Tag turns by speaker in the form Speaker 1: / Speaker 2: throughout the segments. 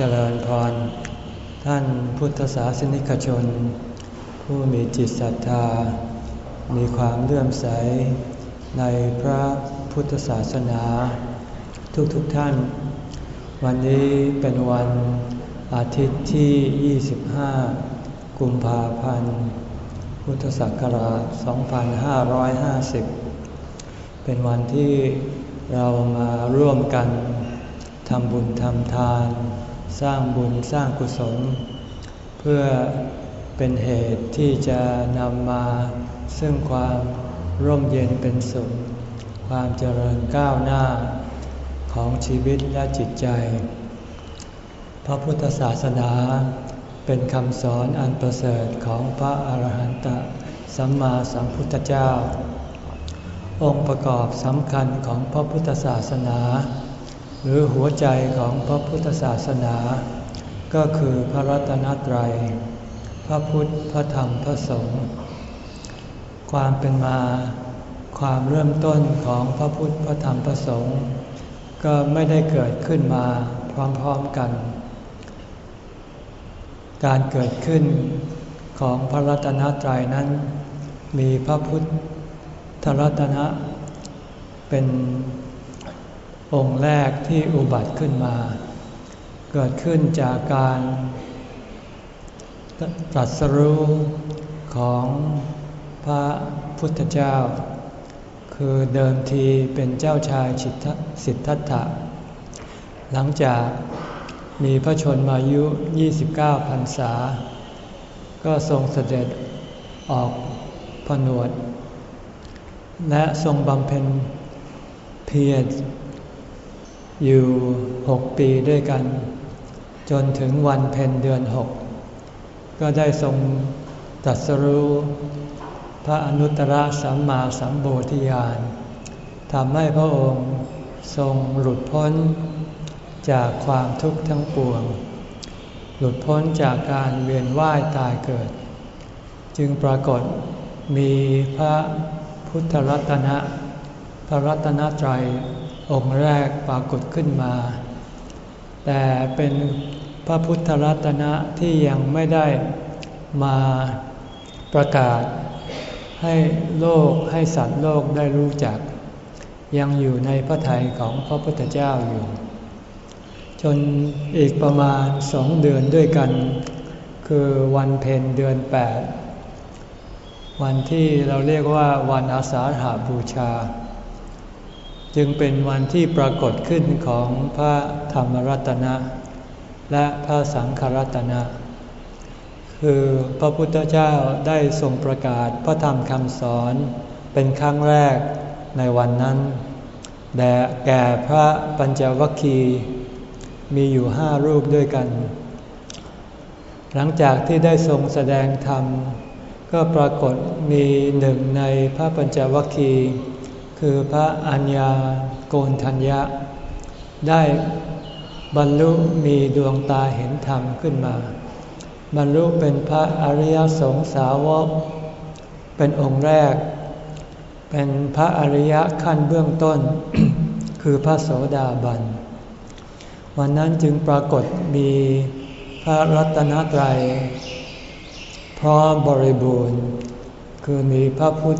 Speaker 1: เจริญพร ท่านพุทธศาสนิกชน ผู้มีจิตศรัทธา มีความเลื่อมใส ในพระพุทธศาสนา ทุกๆทท่าน วันนี้เป็นวันอาทิตย์ที่ 25 กุมภาพันธ์ พุทธศักราช 2550 เป็นวันที่เรามาร่วมกันทำบุญทำทาน สร้างบุญสร้างกุศล เพื่อเป็นเหตุที่จะนำมาซึ่งความร่มเย็นเป็นสุข ความเจริญก้าวหน้าของชีวิตและจิตใจ พระพุทธศาสนาเป็นคำสอนอันประเสริฐของพระอาหารหันตสัมมาสัมพุทธเจ้า องค์ประกอบสำคัญของพระพุทธศาสนา หรือหัวใจของพระพุทธศาสนา ก็คือพระรัตนตรัย พระพุทธ พระธรรม พระสงฆ์ ความเป็นมา ความเริ่มต้นของพระพุทธ พระธรรม พระสงฆ์ ก็ไม่ได้เกิดขึ้นมาพร้อมๆกัน การเกิดขึ้นของพระรัตนตรัยนั้น มีพระพุทธรัตนะเป็น องค์แรกที่อุบัติขึ้นมา เกิดขึ้นจากการตรัสรู้ของพระพุทธเจ้า คือเดิมทีเป็นเจ้าชายสิทธัตถะ หลังจากมีพระชนมายุ 29 พรรษา ก็ทรงเสด็จออกผนวด และทรงบำเพ็ญเพียร อยู่หกปีด้วยกัน จนถึงวันเพ็ญเดือนหกก็ได้ทรงตัดสรู้พระอนุตตรสัมมาสัมโพธิญาณทำให้พระองค์ทรงหลุดพ้นจากความทุกข์ทั้งปวง หลุดพ้นจากการเวียนว่ายตายเกิด จึงปรากฏมีพระพุทธรัตนะ พระรัตนตรัย องค์แรกปรากฏขึ้นมา แต่เป็นพระพุทธรัตนะที่ยังไม่ได้มาประกาศ ให้โลกให้สัตว์โลกได้รู้จัก ยังอยู่ในพระทัยของพระพุทธเจ้าอยู่ จนอีกประมาณสองเดือนด้วยกัน คือวันเพ็ญเดือนแปดวันที่เราเรียกว่าวันอาสาหาบูชา จึงเป็นวันที่ปรากฏขึ้นของพระธรรมรัตนะ และพระสังฆรัตนะ คือพระพุทธเจ้าได้ทรงประกาศพระธรรมคำสอนเป็นครั้งแรกในวันนั้นแด่แก่พระปัญจวัคคีย์มีอยู่ห้ารูปด้วยกัน หลังจากที่ได้ทรงแสดงธรรม ก็ปรากฏมีหนึ่งในพระปัญจวัคคีย์ คือพระอัญญาโกนทัญญะ ได้บรรลุมีดวงตาเห็นธรรมขึ้นมา บรรลุเป็นพระอริยสงสาวก เป็นองค์แรก เป็นพระอริยขั้นเบื้องต้น คือพระโสดาบัน วันนั้นจึงปรากฏมีพระรัตนตรัยพร้อมบริบูรณ์ คือมีพระพุท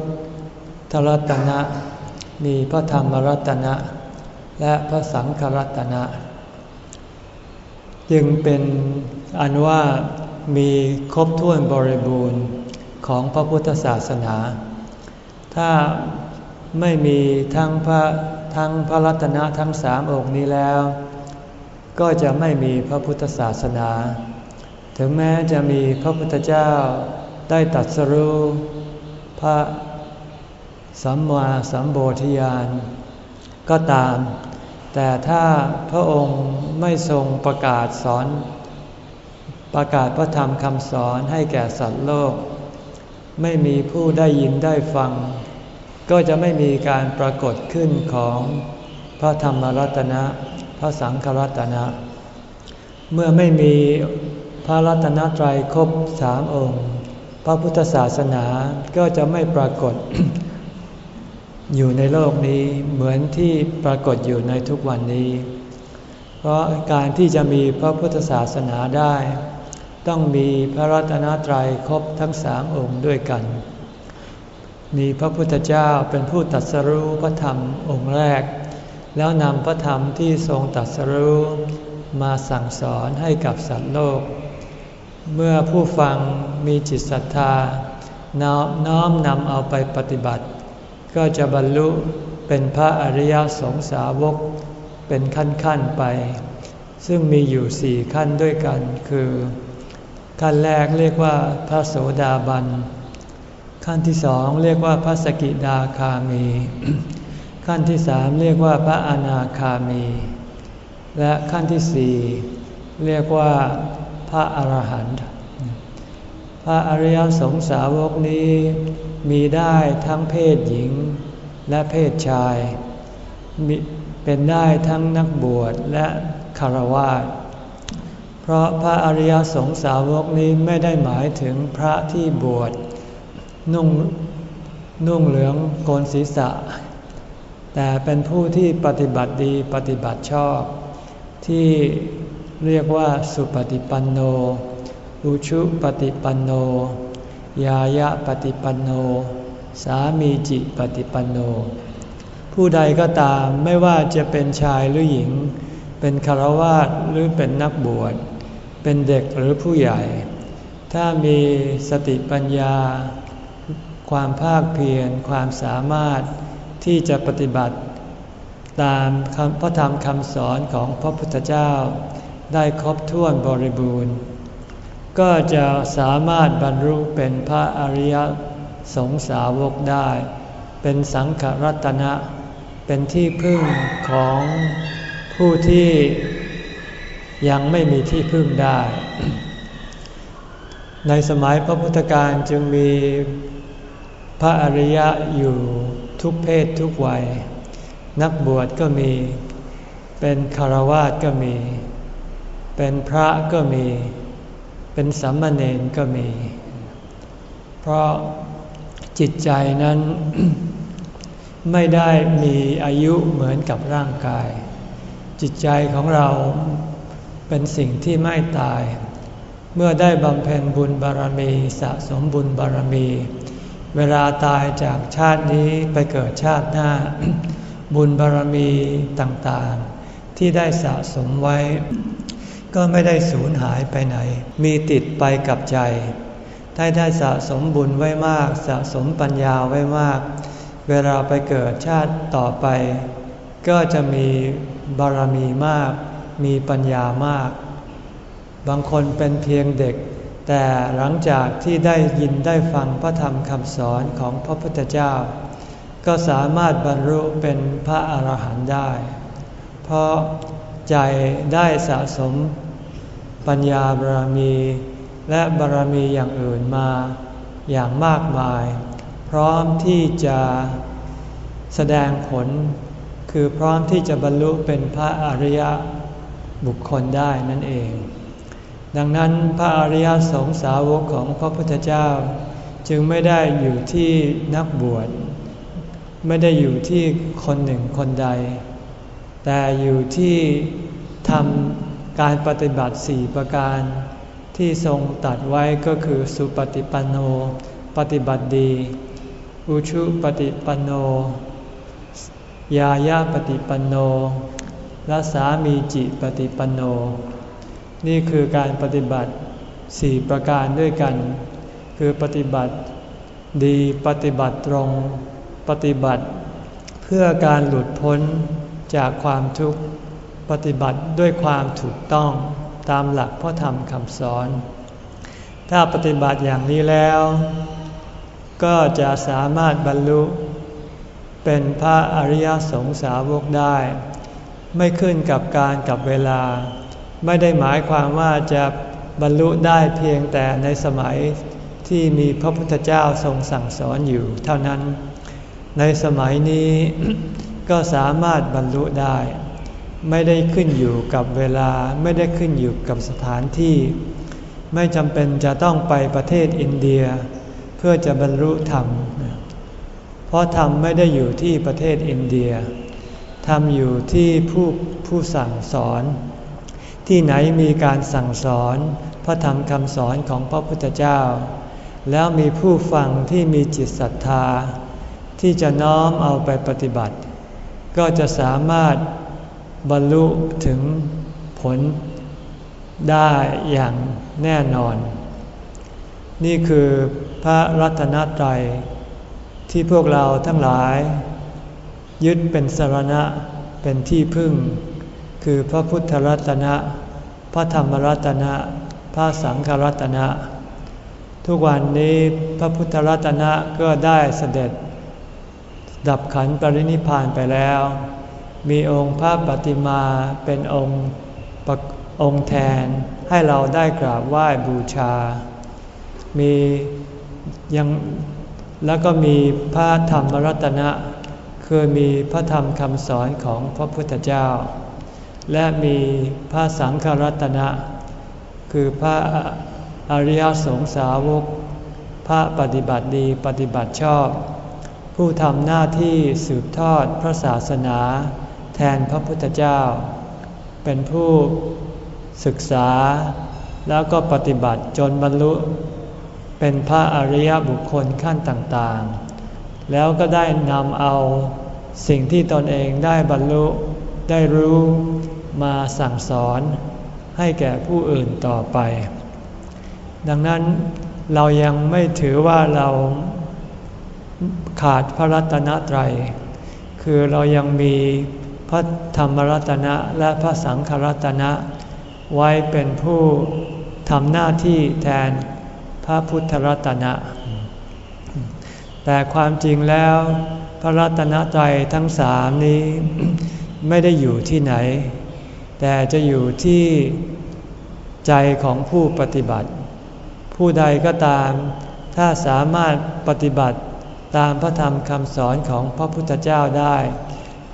Speaker 1: ธรัตนะ มีพระธรรมรัตนะ และพระสังฆรัตนะ จึงเป็นอันว่ามีครบถ้วนบริบูรณ์ของพระพุทธศาสนา ถ้าไม่มีทั้งพระทั้งพระรัตนะทั้งสามองค์นี้แล้ว ก็จะไม่มีพระพุทธศาสนา ถึงแม้จะมีพระพุทธเจ้าได้ตัดสรู้พระ สัมมาสัมโพธิญาณก็ตาม แต่ถ้าพระองค์ไม่ทรงประกาศสอน ประกาศพระธรรมคำสอนให้แก่สัตว์โลก ไม่มีผู้ได้ยินได้ฟัง ก็จะไม่มีการปรากฏขึ้นของพระธรรมรัตนะ พระสังฆรัตนะ เมื่อไม่มีพระรัตนตรัยครบสามองค์ พระพุทธศาสนาก็จะไม่ปรากฏ อยู่ในโลกนี้เหมือนที่ปรากฏอยู่ในทุกวันนี้ เพราะการที่จะมีพระพุทธศาสนาได้ ต้องมีพระรัตนตรัยครบทั้งสามองค์ด้วยกัน มีพระพุทธเจ้าเป็นผู้ตัดสรู้พระธรรมองค์แรก แล้วนำพระธรรมที่ทรงตัดสรู้มาสั่งสอนให้กับสัตว์โลก เมื่อผู้ฟังมีจิตศรัทธาน้อมนำเอาไปปฏิบัติ ก็จะบรรลุเป็นพระอริยสงสาวกเป็นขั้นๆไป ซึ่งมีอยู่สี่ขั้นด้วยกันคือ ขั้นแรกเรียกว่าพระโสดาบัน ขั้นที่สองเรียกว่าพระสกิดาคามี ขั้นที่สามเรียกว่าพระอนาคามี และขั้นที่สี่เรียกว่าพระอรหันต์พระอริยสงสาวกนี้ มีได้ทั้งเพศหญิงและเพศชาย เป็นได้ทั้งนักบวชและคารวะเพราะพระอริยสงสาวกนี้ไม่ได้หมายถึงพระที่บวชนุ่งนุ่งเหลืองโกนศีรษะ แต่เป็นผู้ที่ปฏิบัติดีปฏิบัติชอบ ที่เรียกว่าสุปฏิปันโน อุชุปฏิปันโน ยายะปฏิปันโน สามีจิปฏิปันโน ผู้ใดก็ตามไม่ว่าจะเป็นชายหรือหญิง เป็นคารวาสหรือเป็นนักบวช เป็นเด็กหรือผู้ใหญ่ ถ้ามีสติปัญญา ความภาคเพียรความสามารถที่จะปฏิบัติ ตามพระธรรมคำสอนของพระพุทธเจ้า ได้ครบถ้วนบริบูรณ์ ก็จะสามารถบรรลุเป็นพระอริยสงสาวกได้ เป็นสังขรัตนะ เป็นที่พึ่งของผู้ที่ยังไม่มีที่พึ่งได้ ในสมัยพระพุทธการจึงมีพระอริยะอยู่ทุกเพศทุกวัย นักบวชก็มี เป็นคารวาสก็มี เป็นพระก็มี เป็นสัมมาเนนก็มี เพราะจิตใจนั้นไม่ได้มีอายุเหมือนกับร่างกาย จิตใจของเราเป็นสิ่งที่ไม่ตาย เมื่อได้บำเพ็ญบุญบารมีสะสมบุญบารมี เวลาตายจากชาตินี้ไปเกิดชาติหน้า บุญบารมีต่างๆ ที่ได้สะสมไว้ ก็ไม่ได้สูญหายไปไหน มีติดไปกับใจ ถ้าได้สะสมบุญไว้มาก สะสมปัญญาไว้มาก เวลาไปเกิดชาติต่อไป ก็จะมีบารมีมาก มีปัญญามาก บางคนเป็นเพียงเด็ก แต่หลังจากที่ได้ยินได้ฟังพระธรรมคำสอนของพระพุทธเจ้า ก็สามารถบรรลุเป็นพระอรหันต์ได้ เพราะ ใจได้สะสม ปัญญาบารมี และบารมีอย่างอื่นมาอย่างมากมาย พร้อมที่จะแสดงผล คือพร้อมที่จะบรรลุเป็นพระอริยบุคคลได้นั่นเอง ดังนั้นพระอริยสงสาวกของพระพุทธเจ้า จึงไม่ได้อยู่ที่นักบวช ไม่ได้อยู่ที่คนหนึ่งคนใด แต่อยู่ที่ทำการปฏิบัติสี่ประการ ที่ทรงตัดไว้ก็คือสุปฏิปันโน ปฏิบัติดี อุชุปฏิปันโน ยายาปฏิปันโนและสามีจิปฏิปันโน นี่คือการปฏิบัติสี่ประการด้วยกัน คือปฏิบัติดีปฏิบัติตรง ปฏิบัติเพื่อการหลุดพ้น จากความทุกข์ปฏิบัติด้วยความถูกต้องตามหลักพระธรรมคำสอน ถ้าปฏิบัติอย่างนี้แล้ว ก็จะสามารถบรรลุ เป็นพระอริยสงสาวกได้ ไม่ขึ้นกับการกับเวลา ไม่ได้หมายความว่าจะบรรลุได้เพียงแต่ในสมัยที่มีพระพุทธเจ้าทรงสั่งสอนอยู่เท่านั้น ในสมัยนี้ ก็สามารถบรรลุได้ ไม่ได้ขึ้นอยู่กับเวลาไม่ได้ขึ้นอยู่กับสถานที่ ไม่จำเป็นจะต้องไปประเทศอินเดีย เพื่อจะบรรลุธรรม เพราะธรรมไม่ได้อยู่ที่ประเทศอินเดียธรรมอยู่ที่ผู้ผู้สั่งสอน ที่ไหนมีการสั่งสอนพระธรรมคำสอนของพระพุทธเจ้า แล้วมีผู้ฟังที่มีจิตศรัทธา ที่จะน้อมเอาไปปฏิบัติ ก็จะสามารถบรรลุถึงผลได้อย่างแน่นอน นี่คือพระรัตนตรัยที่พวกเราทั้งหลาย ยึดเป็นสรณะเป็นที่พึ่ง คือพระพุทธรัตนะ พระธรรมรัตนะ พระสังฆรัตนะ ทุกวันนี้พระพุทธรัตนะก็ได้เสด็จ ดับขันปรินิพานไปแล้ว มีองค์พระปฏิมาเป็นองค์องค์แทนให้เราได้กราบไหว้บูชา มียังแล้วก็มีพระธรรมรัตนะคือมีพระธรรมคำสอนของพระพุทธเจ้า และมีพระสังฆรัตนะ คือพระอริยสงสาวก พระปฏิบัติดีปฏิบัติชอบ ผู้ทำหน้าที่สืบทอดพระศาสนา แทนพระพุทธเจ้า เป็นผู้ศึกษาแล้วก็ปฏิบัติจนบรรลุ เป็นพระอริยบุคคลขั้นต่างๆ แล้วก็ได้นำเอาสิ่งที่ตนเองได้บรรลุได้รู้มาสั่งสอนให้แก่ผู้อื่นต่อไป ดังนั้นเรายังไม่ถือว่าเรา ขาดพระรัตนตรัย คือเรายังมีพระธรรมรัตนะและพระสังฆรัตนะ ไว้เป็นผู้ทำหน้าที่แทนพระพุทธรัตนะ แต่ความจริงแล้วพระรัตนตรัยทั้งสามนี้ไม่ได้อยู่ที่ไหน แต่จะอยู่ที่ใจของผู้ปฏิบัติ ผู้ใดก็ตาม ถ้าสามารถปฏิบัติ ตามพระธรรมคำสอนของพระพุทธเจ้าได้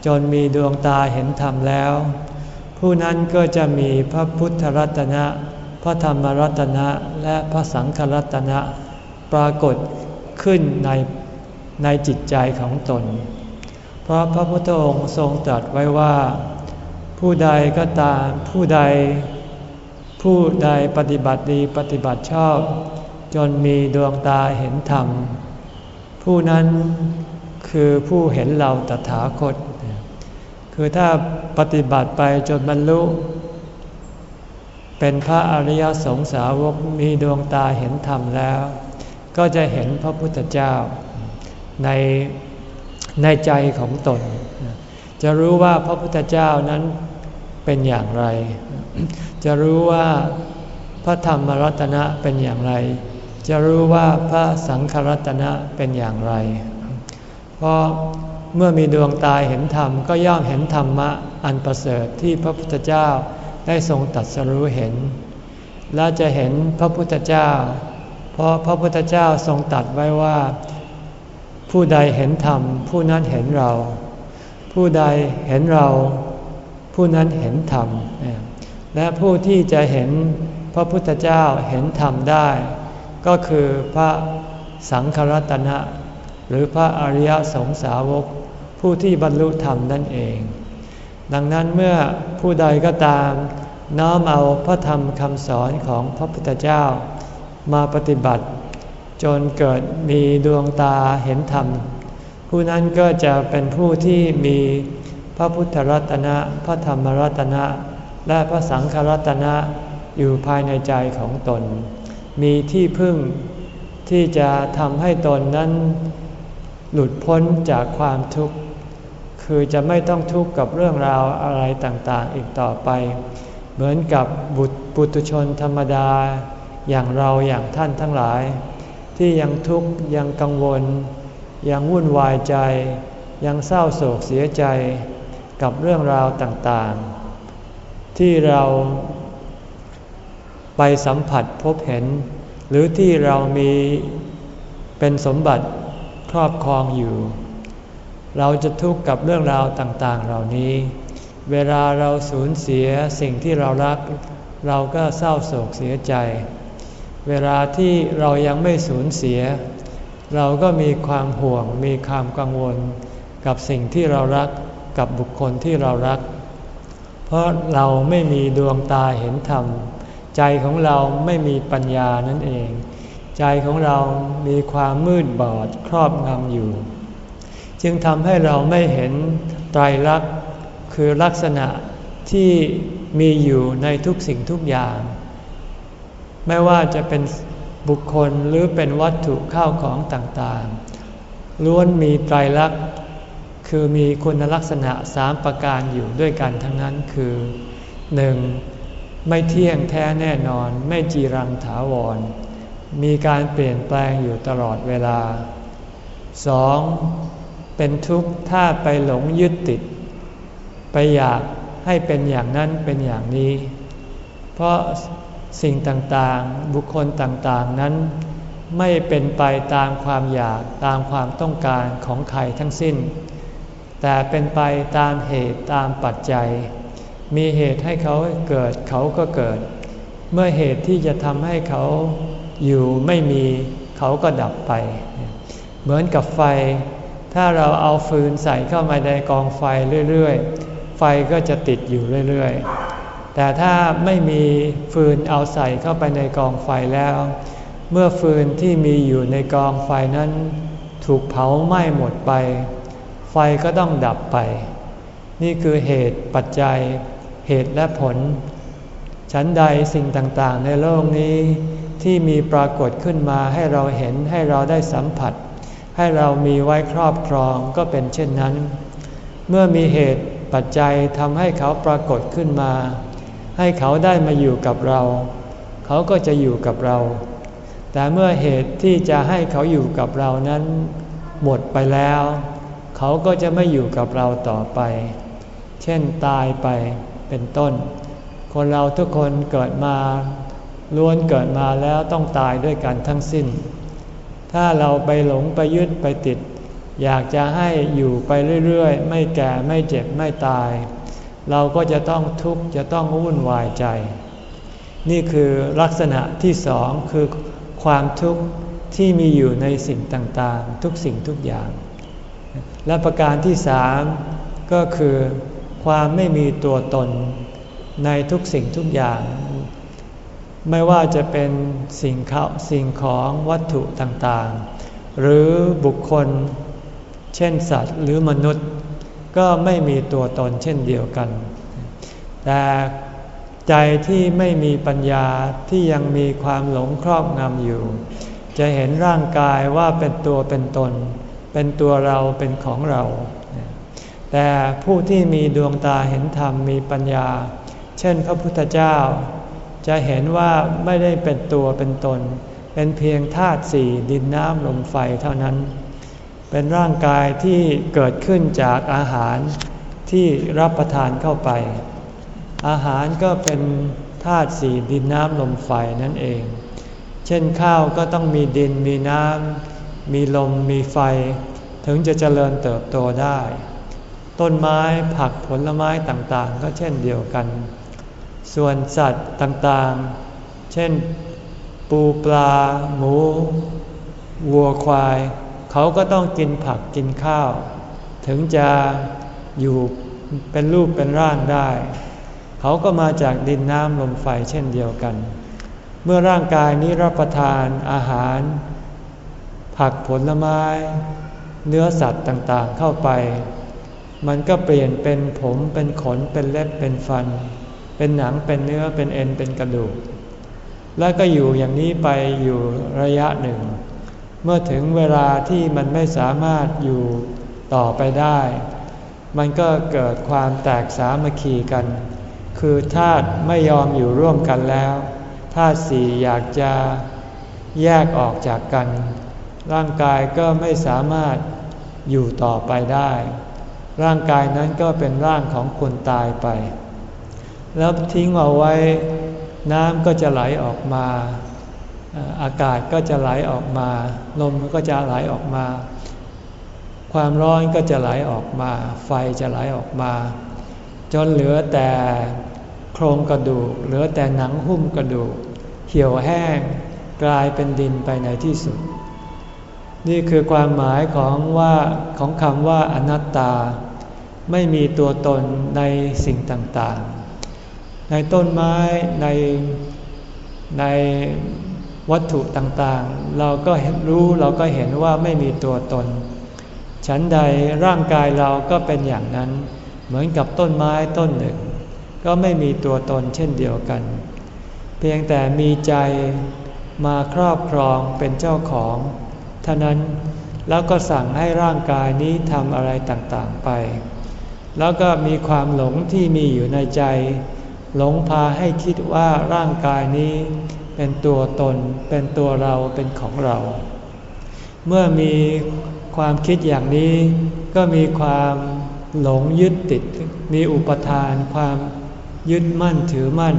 Speaker 1: จนมีดวงตาเห็นธรรมแล้ว ผู้นั้นก็จะมีพระพุทธรัตนะ พระธรรมรัตนะ และพระสังฆรัตนะ ปรากฏขึ้นในในจิตใจของตน เพราะพระพุทธองค์ทรงตรัสไว้ว่า ผู้ใดก็ตามผู้ใด ผู้ใดปฏิบัติดีปฏิบัติชอบ จนมีดวงตาเห็นธรรม ผู้นั้นคือผู้เห็นเราตถาคต คือถ้าปฏิบัติไปจนบรรลุ เป็นพระอริยสงสาวกมีดวงตาเห็นธรรมแล้ว ก็จะเห็นพระพุทธเจ้าในในใจของตน จะรู้ว่าพระพุทธเจ้านั้นเป็นอย่างไร จะรู้ว่าพระธรรมรัตนะเป็นอย่างไร จะรู้ว่าพระสังฆรัตนะเป็นอย่างไร เพราะเมื่อมีดวงตาเห็นธรรมก็ย่อมเห็นธรรมะอันประเสริฐที่พระพุทธเจ้าได้ทรงตัดสรู้เห็น และจะเห็นพระพุทธเจ้า เพราะพระพุทธเจ้าทรงตัดไว้ว่า ผู้ใดเห็นธรรม ผู้นั้นเห็นเรา ผู้ใดเห็นเรา ผู้นั้นเห็นธรรม และผู้ที่จะเห็นพระพุทธเจ้าเห็นธรรมได้ ก็คือพระสังฆรัตนะ หรือพระอริยสงสาวก ผู้ที่บรรลุธรรมนั่นเอง ดังนั้นเมื่อผู้ใดก็ตาม น้อมเอาพระธรรมคำสอนของพระพุทธเจ้า มาปฏิบัติ จนเกิดมีดวงตาเห็นธรรม ผู้นั้นก็จะเป็นผู้ที่มีพระพุทธรัตนะ พระธรรมรัตนะ และพระสังฆรัตนะอยู่ภายในใจของตน มีที่พึ่งที่จะทำให้ตนนั้นหลุดพ้นจากความทุกข์ คือจะไม่ต้องทุกข์กับเรื่องราวอะไรต่างๆ อีกต่อไป เหมือนกับบุตรปุตุชนธรรมดา อย่างเราอย่างท่านทั้งหลาย ที่ยังทุกข์ยังกังวล ยังวุ่นวายใจ ยังเศร้าโศกเสียใจกับเรื่องราวต่างๆ ที่เรา ไปสัมผัสพบเห็น หรือที่เรามีเป็นสมบัติครอบครองอยู่ เราจะทุกข์กับเรื่องราวต่างๆ เหล่านี้ เวลาเราสูญเสียสิ่งที่เรารัก เราก็เศร้าโศกเสียใจ เวลาที่เรายังไม่สูญเสีย เราก็มีความห่วงมีความกังวล กับสิ่งที่เรารักกับบุคคลที่เรารัก เพราะเราไม่มีดวงตาเห็นธรรม ใจของเราไม่มีปัญญานั่นเอง ใจของเรามีความมืดบอดครอบงำอยู่ จึงทำให้เราไม่เห็นไตรลักษณ์คือลักษณะที่มีอยู่ในทุกสิ่งทุกอย่าง ไม่ว่าจะเป็นบุคคลหรือเป็นวัตถุข้าวของต่างๆ ล้วนมีไตรลักษณ์คือมีคุณลักษณะสามประการอยู่ด้วยกันทั้งนั้นคือ 1. ไม่เที่ยงแท้แน่นอนไม่จีรังถาวร มีการเปลี่ยนแปลงอยู่ตลอดเวลา 2. เป็นทุกข์ถ้าไปหลงยึดติด ไปอยากให้เป็นอย่างนั้นเป็นอย่างนี้ เพราะสิ่งต่างๆบุคคลต่างๆนั้น ไม่เป็นไปตามความอยากตามความต้องการของใครทั้งสิ้น แต่เป็นไปตามเหตุตามปัจจัย มีเหตุให้เขาเกิดเขาก็เกิด เมื่อเหตุที่จะทำให้เขาอยู่ไม่มีเขาก็ดับไป เหมือนกับไฟ ถ้าเราเอาฟืนใส่เข้ามาในกองไฟเรื่อยๆ ไฟก็จะติดอยู่เรื่อยๆ แต่ถ้าไม่มีฟืนเอาใส่เข้าไปในกองไฟแล้ว เมื่อฟืนที่มีอยู่ในกองไฟนั้น ถูกเผาไหม้หมดไป ไฟก็ต้องดับไป นี่คือเหตุปัจจัย เหตุและผล ฉันใดสิ่งต่างๆ ในโลกนี้ที่มีปรากฏขึ้นมาให้เราเห็นให้เราได้สัมผัส ให้เรามีไว้ครอบครองก็เป็นเช่นนั้น เมื่อมีเหตุปัจจัยทำให้เขาปรากฏขึ้นมา ให้เขาได้มาอยู่กับเรา เขาก็จะอยู่กับเรา แต่เมื่อเหตุที่จะให้เขาอยู่กับเรานั้น หมดไปแล้ว เขาก็จะไม่อยู่กับเราต่อไป เช่นตายไป เป็นต้น คนเราทุกคนเกิดมาล้วนเกิดมาแล้วต้องตายด้วยกันทั้งสิ้น ถ้าเราไปหลงไปยึดไปติด อยากจะให้อยู่ไปเรื่อยๆ ไม่แก่ไม่เจ็บไม่ตาย เราก็จะต้องทุกข์จะต้องวุ่นวายใจ นี่คือลักษณะที่สองคือความทุกข์ที่มีอยู่ในสิ่งต่างๆ ทุกสิ่งทุกอย่าง และประการที่สามก็คือ ความไม่มีตัวตนในทุกสิ่งทุกอย่าง ไม่ว่าจะเป็นสิ่งเขาสิ่งของวัตถุต่างๆ หรือบุคคล เช่นสัตว์หรือมนุษย์ ก็ไม่มีตัวตนเช่นเดียวกัน แต่ใจที่ไม่มีปัญญาที่ยังมีความหลงครอบงำอยู่ จะเห็นร่างกายว่าเป็นตัวเป็นตน เป็นตัวเราเป็นของเรา แต่ผู้ที่มีดวงตาเห็นธรรมมีปัญญา เช่นพระพุทธเจ้า จะเห็นว่าไม่ได้เป็นตัวเป็นตน เป็นเพียงธาตุสี่ดินน้ำลมไฟเท่านั้น เป็นร่างกายที่เกิดขึ้นจากอาหารที่รับประทานเข้าไป อาหารก็เป็นธาตุสี่ดินน้ำลมไฟนั่นเอง เช่นข้าวก็ต้องมีดินมีน้ำมีลมมีไฟ ถึงจะเจริญเติบโตได้ ต้นไม้ผักผลไม้ต่างๆ ก็เช่นเดียวกัน ส่วนสัตว์ต่างๆ เช่น ปูปลา หมู วัวควาย เขาก็ต้องกินผักกินข้าว ถึงจะอยู่เป็นรูปเป็นร่างได้ เขาก็มาจากดินน้ำลมไฟเช่นเดียวกัน เมื่อร่างกายนี้รับประทานอาหาร ผักผลไม้ เนื้อสัตว์ต่างๆเข้าไป มันก็เปลี่ยนเป็นผมเป็นขนเป็นเล็บเป็นฟัน เป็นหนังเป็นเนื้อเป็นเอ็นเป็นกระดูก แล้วก็อยู่อย่างนี้ไปอยู่ระยะหนึ่ง เมื่อถึงเวลาที่มันไม่สามารถอยู่ต่อไปได้ มันก็เกิดความแตกสามัคคีกัน คือธาตุไม่ยอมอยู่ร่วมกันแล้วธาตุสี่อยากจะแยกออกจากกัน ร่างกายก็ไม่สามารถอยู่ต่อไปได้ ร่างกายนั้นก็เป็นร่างของคนตายไป แล้วทิ้งเอาไว้น้ำก็จะไหลออกมา อากาศก็จะไหลออกมาลมก็จะไหลออกมา ความร้อนก็จะไหลออกมา ไฟจะไหลออกมา จนเหลือแต่โครงกระดูก เหลือแต่หนังหุ้มกระดูก เหี่ยวแห้งกลายเป็นดินไปในที่สุด นี่คือความหมายของว่าของคำว่าอนัตตา ไม่มีตัวตนในสิ่งต่างๆ ในต้นไม้ในในวัตถุต่างๆ เราก็รู้เราก็เห็นว่าไม่มีตัวตน ฉันใดร่างกายเราก็เป็นอย่างนั้น เหมือนกับต้นไม้ต้นหนึ่ง ก็ไม่มีตัวตนเช่นเดียวกัน เพียงแต่มีใจมาครอบครองเป็นเจ้าของเท่านั้นแล้วก็สั่งให้ร่างกายนี้ทำอะไรต่างๆไป แล้วก็มีความหลงที่มีอยู่ในใจ หลงพาให้คิดว่าร่างกายนี้เป็นตัวตน เป็นตัวเราเป็นของเรา เมื่อมีความคิดอย่างนี้ก็มีความหลงยึดติด มีอุปทาน ความยึดมั่นถือมั่น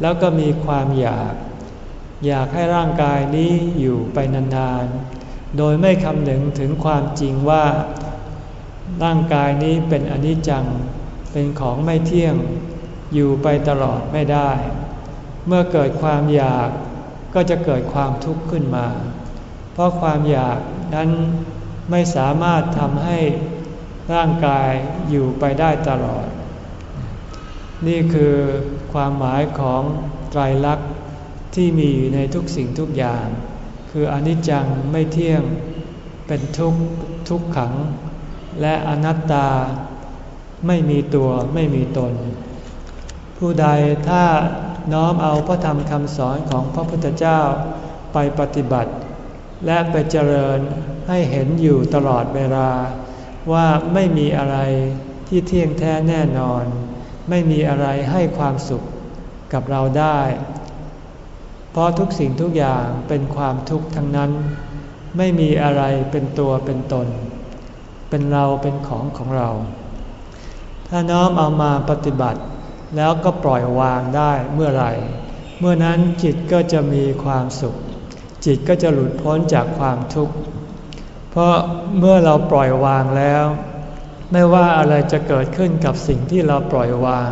Speaker 1: แล้วก็มีความอยาก อยากให้ร่างกายนี้อยู่ไปนานๆ โดยไม่คำนึงถึงความจริงว่า ร่างกายนี้เป็นอนิจจัง เป็นของไม่เที่ยง อยู่ไปตลอดไม่ได้ เมื่อเกิดความอยากก็จะเกิดความทุกข์ขึ้นมา เพราะความอยากนั้นไม่สามารถทำให้ร่างกายอยู่ไปได้ตลอด นี่คือความหมายของไตรลักษณ์ที่มีอยู่ในทุกสิ่งทุกอย่าง คืออนิจจังไม่เที่ยง เป็นทุกข์ทุกขัง และอนัตตาไม่มีตัวไม่มีตน ผู้ใดถ้าน้อมเอาพระธรรมคำสอนของพระพุทธเจ้าไปปฏิบัติ และไปเจริญให้เห็นอยู่ตลอดเวลา ว่าไม่มีอะไรที่เที่ยงแท้แน่นอน ไม่มีอะไรให้ความสุขกับเราได้ เพราะทุกสิ่งทุกอย่างเป็นความทุกข์ทั้งนั้น ไม่มีอะไรเป็นตัวเป็นตน เป็นเราเป็นของของเรา ถ้าน้อมเอามาปฏิบัติ แล้วก็ปล่อยวางได้เมื่อไหร่ เมื่อนั้นจิตก็จะมีความสุข จิตก็จะหลุดพ้นจากความทุกข์ เพราะเมื่อเราปล่อยวางแล้ว ไม่ว่าอะไรจะเกิดขึ้นกับสิ่งที่เราปล่อยวาง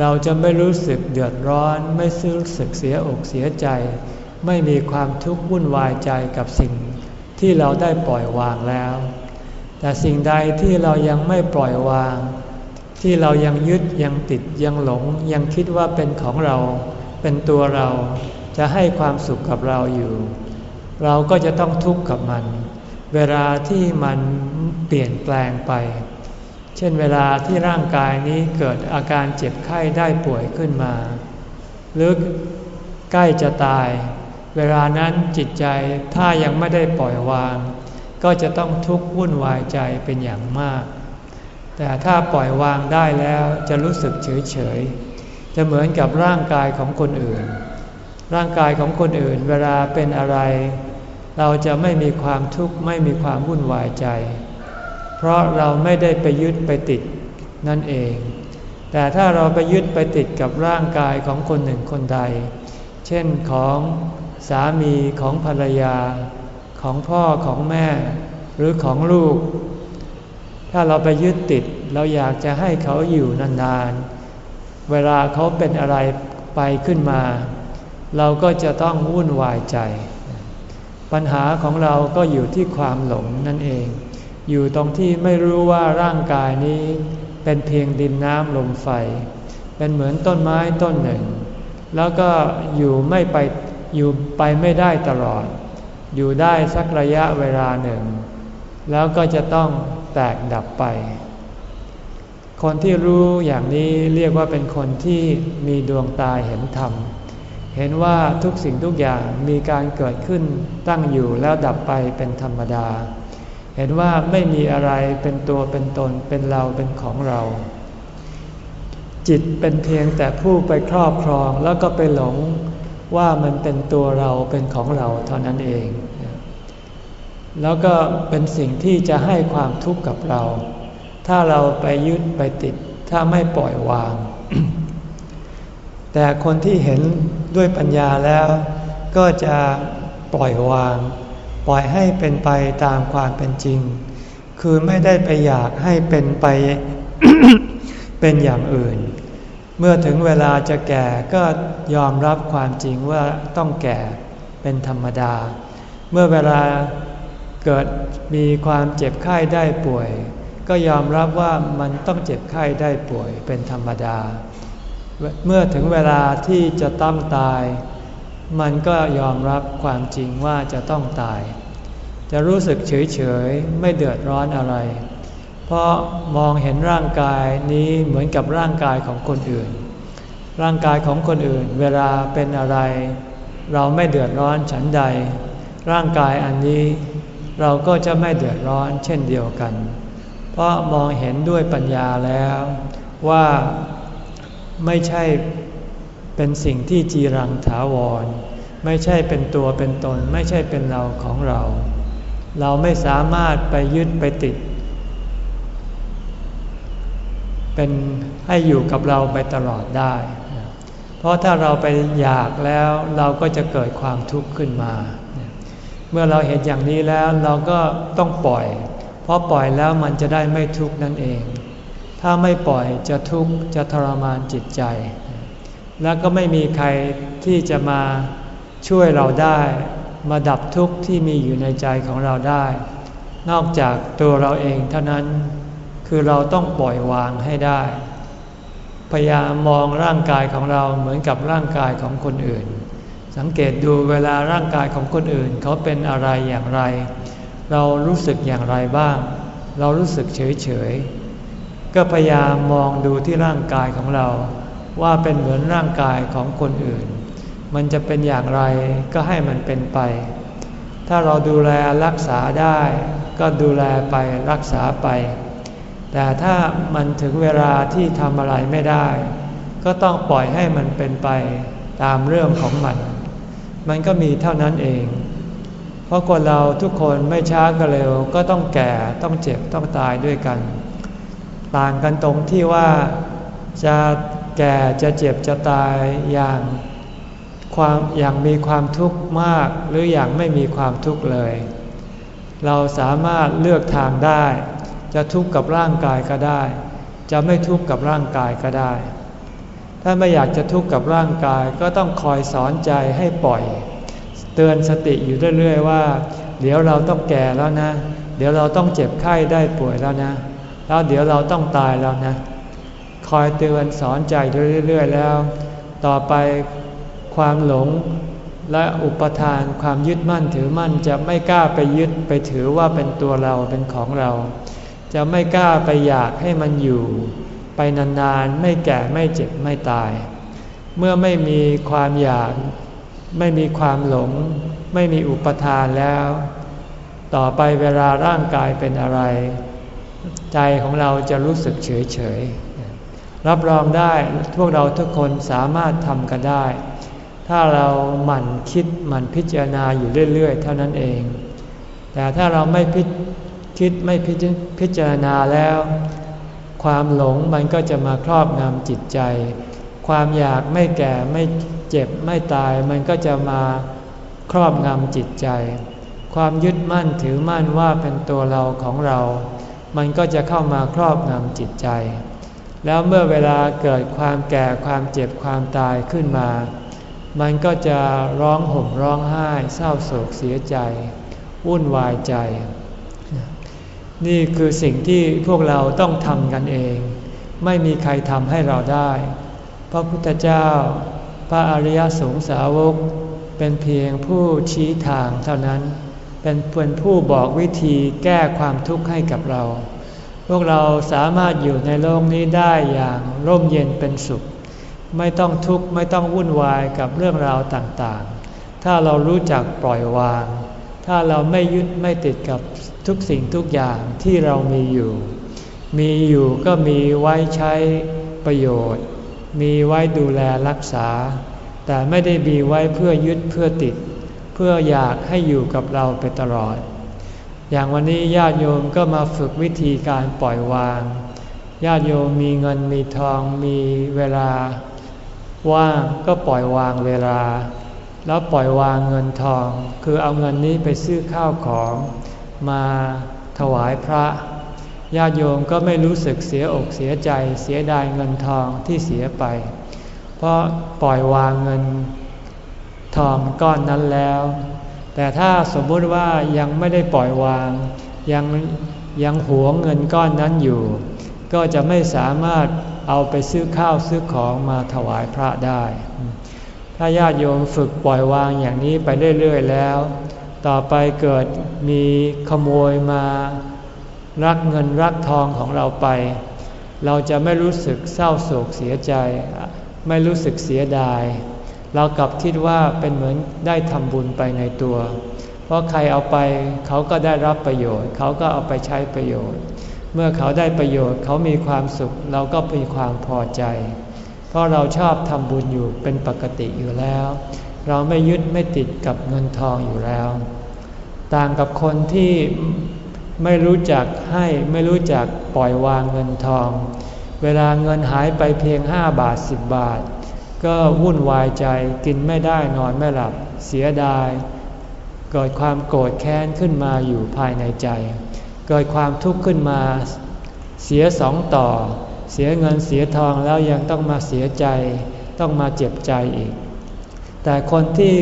Speaker 1: เราจะไม่รู้สึกเดือดร้อน ไม่รู้สึกเสียอกเสียใจ ไม่มีความทุกข์วุ่นวายใจกับสิ่งที่เราได้ปล่อยวางแล้ว แต่สิ่งใดที่เรายังไม่ปล่อยวาง ที่เรายังยึดยังติดยังหลง ยังคิดว่าเป็นของเรา เป็นตัวเราจะให้ความสุขกับเราอยู่ เราก็จะต้องทุกข์กับมัน เวลาที่มันเปลี่ยนแปลงไป เช่นเวลาที่ร่างกายนี้เกิดอาการเจ็บไข้ได้ป่วยขึ้นมา หรือใกล้จะตาย เวลานั้นจิตใจถ้ายังไม่ได้ปล่อยวาง ก็จะต้องทุกข์วุ่นวายใจเป็นอย่างมาก แต่ถ้าปล่อยวางได้แล้วจะรู้สึกเฉยเฉยจะเหมือนกับร่างกายของคนอื่น ร่างกายของคนอื่นเวลาเป็นอะไร เราจะไม่มีความทุกข์ไม่มีความวุ่นวายใจ เพราะเราไม่ได้ไปยึดไปติดนั่นเอง แต่ถ้าเราไปยึดไปติดกับร่างกายของคนหนึ่งคนใด เช่นของสามีของภรรยา ของพ่อของแม่ หรือของลูก ถ้าเราไปยึดติดเราอยากจะให้เขาอยู่นานๆ เวลาเขาเป็นอะไรไปขึ้นมา เราก็จะต้องวุ่นวายใจ ปัญหาของเราก็อยู่ที่ความหลงนั่นเอง อยู่ตรงที่ไม่รู้ว่าร่างกายนี้เป็นเพียงดินน้ำลมไฟ เป็นเหมือนต้นไม้ต้นหนึ่ง แล้วก็อยู่ไม่ไปอยู่ไปไม่ได้ตลอด อยู่ได้สักระยะเวลาหนึ่ง แล้วก็จะต้องแตกดับไป คนที่รู้อย่างนี้เรียกว่าเป็นคนที่มีดวงตาเห็นธรรม เห็นว่าทุกสิ่งทุกอย่างมีการเกิดขึ้นตั้งอยู่แล้วดับไปเป็นธรรมดา เห็นว่าไม่มีอะไรเป็นตัวเป็นตนเป็นเราเป็นของเราจิตเป็นเพียงแต่ผู้ไปครอบครองแล้วก็ไปหลงว่ามันเป็นตัวเราเป็นของเราเท่านั้นเอง แล้วก็เป็นสิ่งที่จะให้ความทุกข์กับเรา ถ้าเราไปยึดไปติด ถ้าไม่ปล่อยวาง แต่คนที่เห็นด้วยปัญญาแล้ว ก็จะปล่อยวาง ปล่อยให้เป็นไปตามความเป็นจริง คือไม่ได้ไปอยากให้เป็นไปเป็นอย่างอื่น เมื่อถึงเวลาจะแก่ก็ยอมรับความจริงว่าต้องแก่เป็นธรรมดา เมื่อเวลา เกิดมีความเจ็บไข้ได้ป่วย ก็ยอมรับว่ามันต้องเจ็บไข้ได้ป่วยเป็นธรรมดา เมื่อถึงเวลาที่จะต้องตาย มันก็ยอมรับความจริงว่าจะต้องตาย จะรู้สึกเฉยๆไม่เดือดร้อนอะไร เพราะมองเห็นร่างกายนี้เหมือนกับร่างกายของคนอื่น ร่างกายของคนอื่น เวลาเป็นอะไร เราไม่เดือดร้อนฉันใด ร่างกายอันนี้ เราก็จะไม่เดือดร้อนเช่นเดียวกัน เพราะมองเห็นด้วยปัญญาแล้วว่าไม่ใช่เป็นสิ่งที่จีรังถาวร ไม่ใช่เป็นตัวเป็นตน ไม่ใช่เป็นเราของเรา เราไม่สามารถไปยึดไปติด เป็นให้อยู่กับเราไปตลอดได้ เพราะถ้าเราไปอยากแล้วเราก็จะเกิดความทุกข์ขึ้นมา เมื่อเราเห็นอย่างนี้แล้วเราก็ต้องปล่อย เพราะปล่อยแล้วมันจะได้ไม่ทุกข์นั่นเอง ถ้าไม่ปล่อยจะทุกข์จะทรมานจิตใจ แล้วก็ไม่มีใครที่จะมาช่วยเราได้ มาดับทุกข์ที่มีอยู่ในใจของเราได้ นอกจากตัวเราเองเท่านั้น คือเราต้องปล่อยวางให้ได้ พยายามมองร่างกายของเราเหมือนกับร่างกายของคนอื่น สังเกตดูเวลาร่างกายของคนอื่น เขาเป็นอะไรอย่างไร เรารู้สึกอย่างไรบ้าง เรารู้สึกเฉยเฉยก็พยายามมองดูที่ร่างกายของเรา ว่าเป็นเหมือนร่างกายของคนอื่น มันจะเป็นอย่างไรก็ให้มันเป็นไป ถ้าเราดูแลรักษาได้ ก็ดูแลไปรักษาไป แต่ถ้ามันถึงเวลาที่ทำอะไรไม่ได้ ก็ต้องปล่อยให้มันเป็นไปตามเรื่องของมัน มันก็มีเท่านั้นเอง เพราะคนเราทุกคนไม่ช้าก็เร็ว ก็ต้องแก่ต้องเจ็บต้องตายด้วยกัน ต่างกันตรงที่ว่าจะแก่จะเจ็บจะตายอย่างความอย่างมีความทุกข์มากหรืออย่างไม่มีความทุกข์เลย เราสามารถเลือกทางได้ จะทุกข์กับร่างกายก็ได้ จะไม่ทุกข์กับร่างกายก็ได้ ถ้าไม่อยากจะทุกข์กับร่างกายก็ต้องคอยสอนใจให้ปล่อย เตือนสติอยู่เรื่อยๆว่า เดี๋ยวเราต้องแก่แล้วนะ เดี๋ยวเราต้องเจ็บไข้ได้ป่วยแล้วนะ แล้วเดี๋ยวเราต้องตายแล้วนะ คอยเตือนสอนใจเรื่อยๆแล้ว ต่อไปความหลงและอุปทานความยึดมั่นถือมั่นจะไม่กล้าไปยึดไปถือว่าเป็นตัวเราเป็นของเรา จะไม่กล้าไปอยากให้มันอยู่ ไปนานๆ ไม่แก่ไม่เจ็บไม่ตาย เมื่อไม่มีความอยาก ไม่มีความหลง ไม่มีอุปทานแล้ว ต่อไปเวลาร่างกายเป็นอะไร ใจของเราจะรู้สึกเฉยเฉยรับรองได้พวกเราทุกคนสามารถทำกันได้ ถ้าเราหมั่นคิดหมั่นพิจารณาอยู่เรื่อย ๆ เท่านั้นเอง แต่ถ้าเราไม่พิคิดไม่พิจารณาแล้ว ความหลงมันก็จะมาครอบงำจิตใจ ความอยากไม่แก่ไม่เจ็บไม่ตายมันก็จะมาครอบงำจิตใจ ความยึดมั่นถือมั่นว่าเป็นตัวเราของเรา มันก็จะเข้ามาครอบงำจิตใจ แล้วเมื่อเวลาเกิดความแก่ความเจ็บความตายขึ้นมา มันก็จะร้องห่มร้องไห้เศร้าโศกเสียใจ วุ่นวายใจ นี่คือสิ่งที่พวกเราต้องทำกันเอง ไม่มีใครทำให้เราได้ พระพุทธเจ้า พระอริยสงสาวก เป็นเพียงผู้ชี้ทางเท่านั้น เป็นเพื่อนผู้บอกวิธีแก้ความทุกข์ให้กับเรา พวกเราสามารถอยู่ในโลกนี้ได้อย่างร่มเย็นเป็นสุข ไม่ต้องทุกข์ไม่ต้องวุ่นวายกับเรื่องราวต่างๆ ถ้าเรารู้จักปล่อยวาง ถ้าเราไม่ยึดไม่ติดกับ ทุกสิ่งทุกอย่างที่เรามีอยู่ มีอยู่ก็มีไว้ใช้ประโยชน์ มีไว้ดูแลรักษา แต่ไม่ได้มีไว้เพื่อยึดเพื่อติด เพื่ออยากให้อยู่กับเราไปตลอด อย่างวันนี้ญาติโยมก็มาฝึกวิธีการปล่อยวาง ญาติโยมมีเงินมีทองมีเวลา ว่างก็ปล่อยวางเวลา แล้วปล่อยวางเงินทอง คือเอาเงินนี้ไปซื้อข้าวของ มาถวายพระ ญาติโยมก็ไม่รู้สึกเสียอกเสียใจเสียดายเงินทองที่เสียไป เพราะปล่อยวางเงินทองก้อนนั้นแล้ว แต่ถ้าสมมติว่ายังไม่ได้ปล่อยวาง ยังยังหวงเงินก้อนนั้นอยู่ ก็จะไม่สามารถเอาไปซื้อข้าวซื้อของมาถวายพระได้ ถ้าญาติโยมฝึกปล่อยวางอย่างนี้ไปเรื่อยๆแล้ว ต่อไปเกิดมีขโมยมารักเงินรักทองของเราไป เราจะไม่รู้สึกเศร้าโศกเสียใจ ไม่รู้สึกเสียดาย เรากลับคิดว่าเป็นเหมือนได้ทำบุญไปในตัว เพราะใครเอาไปเขาก็ได้รับประโยชน์ เขาก็เอาไปใช้ประโยชน์ เมื่อเขาได้ประโยชน์เขามีความสุข เราก็มีความพอใจ เพราะเราชอบทำบุญอยู่เป็นปกติอยู่แล้ว เราไม่ยึดไม่ติดกับเงินทองอยู่แล้ว ต่างกับคนที่ไม่รู้จักให้ไม่รู้จักปล่อยวางเงินทอง เวลาเงินหายไปเพียงห้าบาทสิบบาท ก็วุ่นวายใจกินไม่ได้นอนไม่หลับเสียดาย เกิดความโกรธแค้นขึ้นมาอยู่ภายในใจ เกิดความทุกข์ขึ้นมาเสียสองต่อ เสียเงินเสียทองแล้วยังต้องมาเสียใจ ต้องมาเจ็บใจอีก แต่คนที่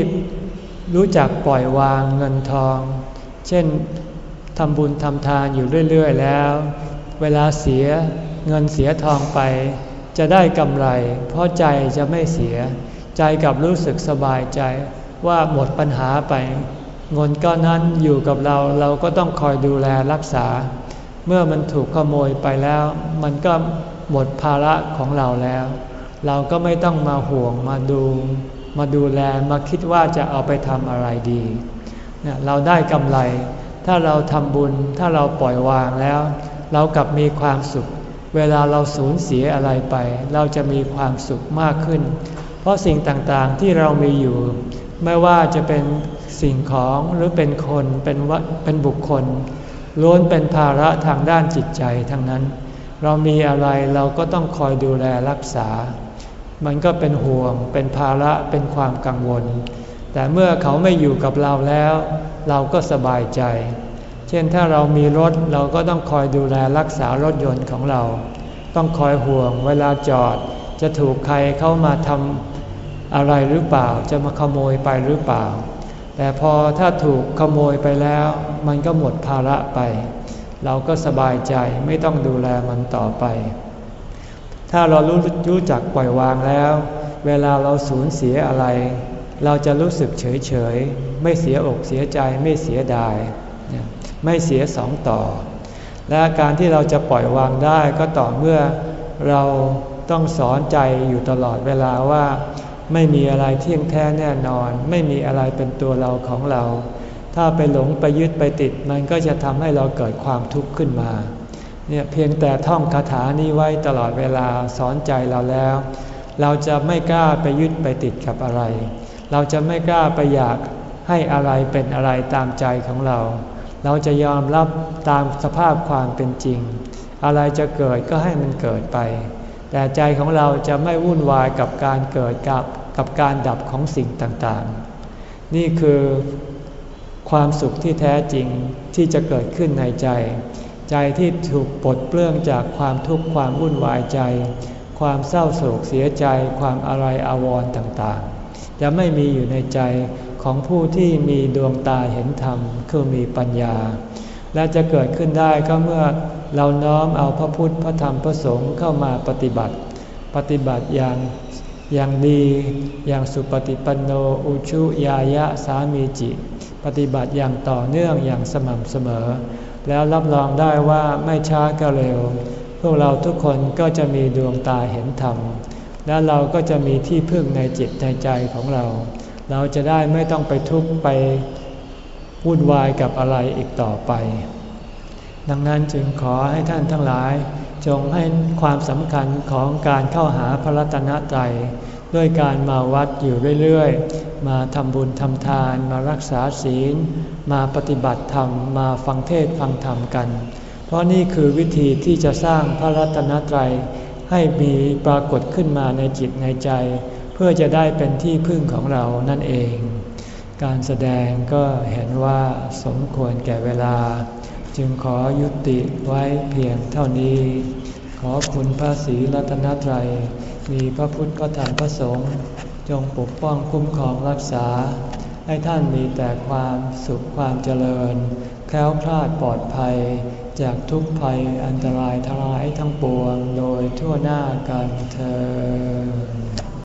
Speaker 1: รู้จักปล่อยวางเงินทอง เช่นทำบุญทำทานอยู่เรื่อย ๆ แล้ว เวลาเสียเงินเสียทองไป จะได้กำไร เพราะใจจะไม่เสีย ใจกับรู้สึกสบายใจว่าหมดปัญหาไป เงินก้อนนั้นอยู่กับเราเราก็ต้องคอยดูแลรักษา เมื่อมันถูกขโมยไปแล้ว มันก็หมดภาระของเราแล้ว เราก็ไม่ต้องมาห่วงมาดู มาดูแลมาคิดว่าจะเอาไปทำอะไรดีเนี่ยเราได้กำไร ถ้าเราทำบุญถ้าเราปล่อยวางแล้ว เรากลับมีความสุข เวลาเราสูญเสียอะไรไป เราจะมีความสุขมากขึ้น เพราะสิ่งต่างๆที่เรามีอยู่ ไม่ว่าจะเป็นสิ่งของหรือเป็นคนเป็นวเป็นบุคคลล้วนเป็นภาระทางด้านจิตใจทั้งนั้น เรามีอะไรเราก็ต้องคอยดูแลรักษา มันก็เป็นห่วง เป็นภาระเป็นความกังวล แต่เมื่อเขาไม่อยู่กับเราแล้ว เราก็สบายใจ เช่นถ้าเรามีรถเราก็ต้องคอยดูแลรักษารถยนต์ของเรา ต้องคอยห่วงเวลาจอด จะถูกใครเข้ามาทำอะไรหรือเปล่า จะมาขโมยไปหรือเปล่า แต่พอถ้าถูกขโมยไปแล้ว มันก็หมดภาระไป เราก็สบายใจไม่ต้องดูแลมันต่อไป ถ้าเรารู้รู้จักปล่อยวางแล้ว เวลาเราสูญเสียอะไร เราจะรู้สึกเฉยเฉยไม่เสียอกเสียใจไม่เสียดาย ไม่เสียสองต่อ และการที่เราจะปล่อยวางได้ก็ต่อเมื่อเราต้องสอนใจอยู่ตลอดเวลาว่า ไม่มีอะไรเที่ยงแท้แน่นอน ไม่มีอะไรเป็นตัวเราของเรา ถ้าไปหลงไปยึดไปติดมันก็จะทำให้เราเกิดความทุกข์ขึ้นมา เนี่ยเพียงแต่ท่องคาถานี้ไว้ตลอดเวลาสอนใจเราแล้ว เราจะไม่กล้าไปยึดไปติดกับอะไร เราจะไม่กล้าไปอยากให้อะไรเป็นอะไรตามใจของเรา เราจะยอมรับตามสภาพความเป็นจริง อะไรจะเกิดก็ให้มันเกิดไป แต่ใจของเราจะไม่วุ่นวายกับการเกิดกับกับการดับของสิ่งต่างๆ นี่คือความสุขที่แท้จริงที่จะเกิดขึ้นในใจ ใจที่ถูกปลดเปลื้องจากความทุกข์ความวุ่นวายใจ ความเศร้าโศกเสียใจ ความอะไรอาวรณ์ต่างๆ จะไม่มีอยู่ในใจของผู้ที่มีดวงตาเห็นธรรมคือมีปัญญา และจะเกิดขึ้นได้ก็เมื่อเราน้อมเอาพระพุทธพระธรรมพระสงฆ์เข้ามาปฏิบัติ ปฏิบัติอย่างอย่างดีอย่างสุปฏิปันโนอุชุยายะสามีจิ ปฏิบัติอย่างต่อเนื่องอย่างสม่ำเสมอ แล้วรับรองได้ว่าไม่ช้าก็เร็ว พวกเราทุกคนก็จะมีดวงตาเห็นธรรม แล้วเราก็จะมีที่พึ่งในจิตในใจของเรา เราจะได้ไม่ต้องไปทุกข์ไปวุ่นวายกับอะไรอีกต่อไป ดังนั้นจึงขอให้ท่านทั้งหลาย จงให้ความสำคัญของการเข้าหาพระรัตนตรัย ด้วยการมาวัดอยู่เรื่อยๆ มาทำบุญทำทาน มารักษาศีล มาปฏิบัติธรรม มาฟังเทศฟังธรรมกัน เพราะนี่คือวิธีที่จะสร้างพระรัตนตรัยให้มีปรากฏขึ้นมาในจิตในใจ เพื่อจะได้เป็นที่พึ่งของเรานั่นเอง การแสดงก็เห็นว่าสมควรแก่เวลา จึงขอยุติไว้เพียงเท่านี้ ขอคุณพระศรีรัตนตรัย มีพระพุทธพระธรรมพระสงฆ์จงปกป้องคุ้มครองรักษา ให้ท่านมีแต่ความสุขความเจริญ แคล้วคลาดปลอดภัย จากทุกภัยอันตรายทั้งหลายทั้งปวงโดยทั่วหน้ากันเธอ